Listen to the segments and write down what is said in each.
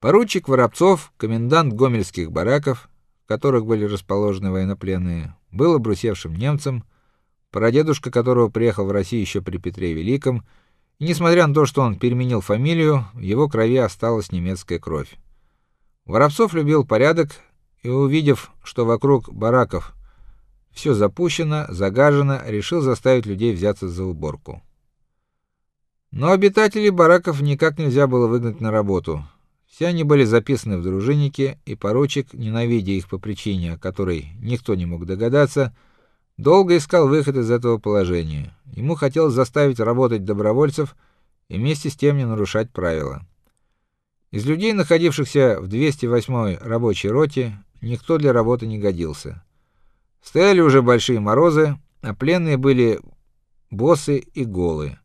Поручик Воробцов, комендант гомельских бараков, в которых были расположены военнопленные, был обрусевшим немцем, прадедушка которого приехал в Россию еще при Петре Великом, и несмотря на то, что он переменил фамилию, в его крови осталась немецкая кровь. Воробцов любил порядок и, увидев, что вокруг бараков все запущено, загажено, решил заставить людей взяться за уборку. Но обитателей бараков никак нельзя было выгнать на работу. Все они были записаны в дружинники, и поручик, ненавидя их по причине, о которой никто не мог догадаться, долго искал выход из этого положения. Ему хотелось заставить работать добровольцев и вместе с тем не нарушать правила. Из людей, находившихся в 208-й рабочей роте, никто для работы не годился. Стояли уже большие морозы, а пленные были босы и голые.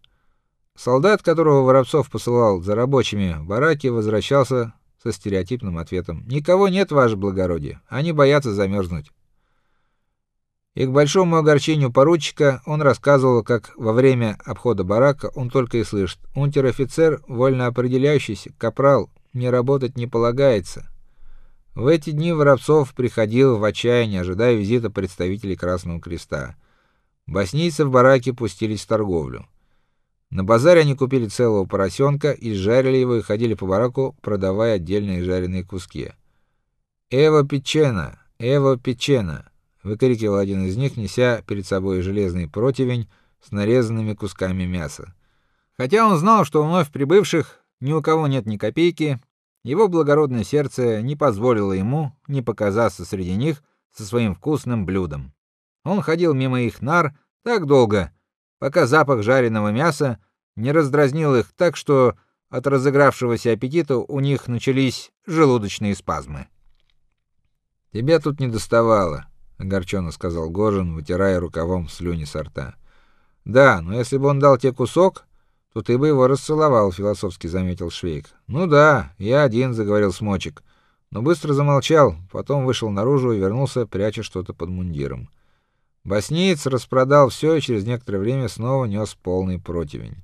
Солдат, которого Воробцов посылал за рабочими в бараки, возвращался со стереотипным ответом: "Никого нет, ваше благородие. Они боятся замерзнуть». И к большому огорчению поручика он рассказывал, как во время обхода барака он только и слышит: "Унтер-офицер, вольно определяющийся, капрал, не работать не полагается". В эти дни Воробцов приходил в отчаяние, ожидая визита представителей Красного Креста. Боснийцы в бараке пустились в торговлю. На базаре они купили целого поросенка жарили его и ходили по бараку, продавая отдельные жареные куски. "Эва печена, Эва печена", выкрикивал один из них, неся перед собой железный противень с нарезанными кусками мяса. Хотя он знал, что у вновь прибывших ни у кого нет ни копейки, его благородное сердце не позволило ему не показаться среди них со своим вкусным блюдом. Он ходил мимо их нар так долго, пока запах жареного мяса не раздразнил их так, что от разыгравшегося аппетита у них начались желудочные спазмы. Тебя тут не доставало, огорченно сказал Гожин, вытирая рукавом слюни с рта. Да, но если бы он дал тебе кусок, то ты бы его расцеловал, философски заметил Швейк. Ну да, я один, заговорил Смочек, но быстро замолчал, потом вышел наружу и вернулся, пряча что-то под мундиром. Боснеец распродал все и через некоторое время снова нес полный противень.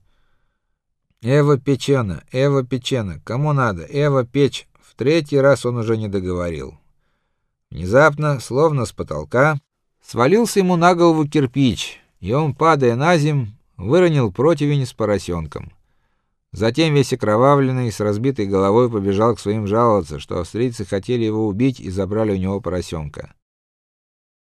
Эва Печена, Эва Печена, кому надо? Эва Печь. В третий раз он уже не договорил. Внезапно, словно с потолка, свалился ему на голову кирпич, и он, падая на землю, выронил противень с поросенком. Затем весь окровавленный с разбитой головой побежал к своим жаловаться, что австрийцы хотели его убить и забрали у него поросенка.